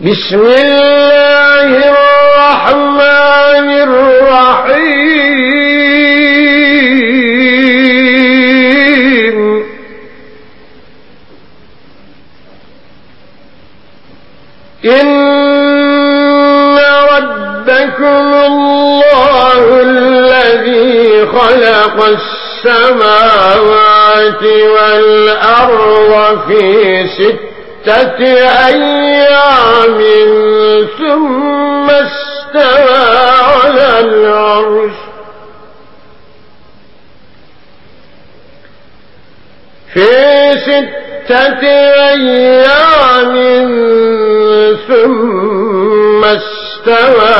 بسم الله الرحمن الرحيم. إن ربكم الله الذي خلق السماوات والأرض في ست أيام ثم استوى على العرش. في ستة أيام ثم استوى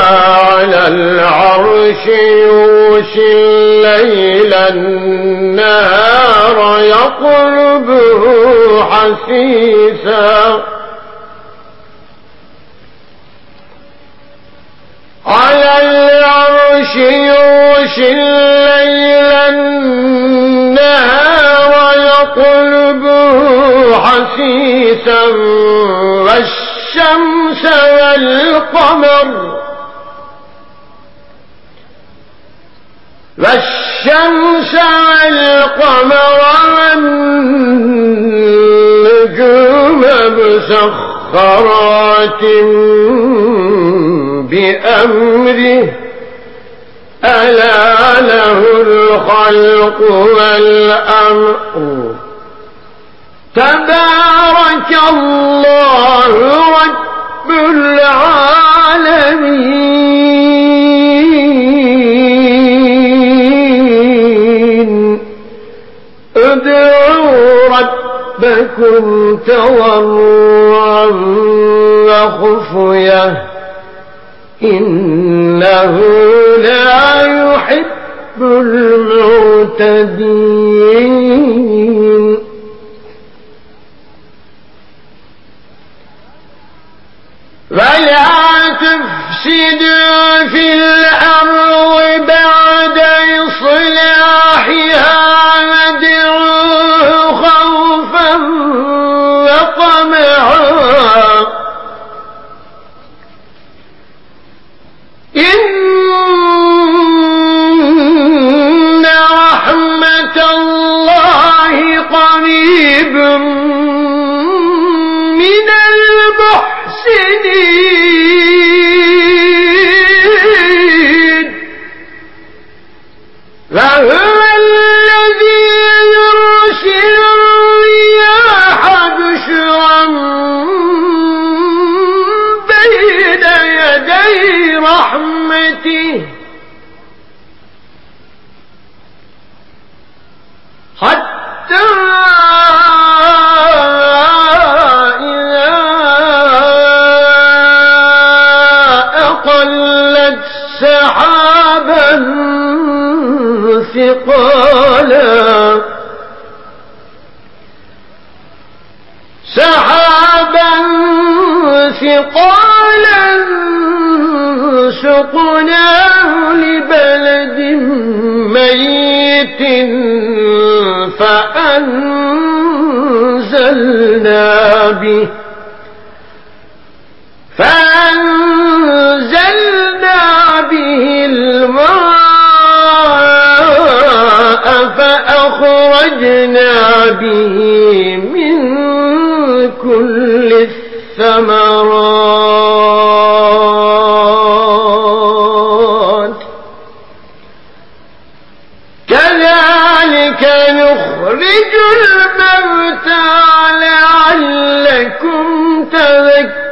على العرش يوشي الليل النهار يطلبه حثيثا على العرش يوشي الليل النهار يطلبه حثيثا والشمس والقمر. والشمس والقمر والنجوم مسخرات بأمره. ألا له الخلق والأمر. تبارك الله رب العالمين. ادعوا ربكم تضرعا وخفية. إنه لا يحب المعتدين. تفسدوا في رحمته حتى سحابا ثقالا. سحابا ثقالا سقناه لبلد ميت فأنزلنا به فأنزلنا به الماء فأخرجنا به من كل الثمرات كذلك نخرج الموتى لعلكم تذكرون.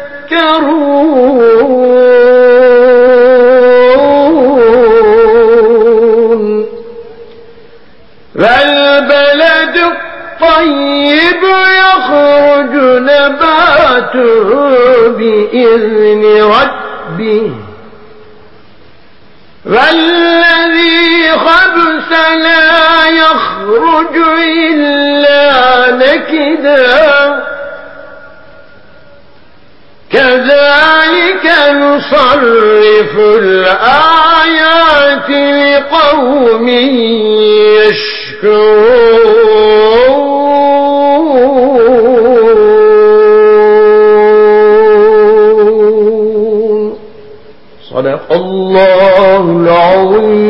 والبلد الطيب يخرج نباته بإذن ربه. والذي خبث لا يخرج إلا نكدا. كذلك نصرف الآيات لقوم صدق الله العظيم.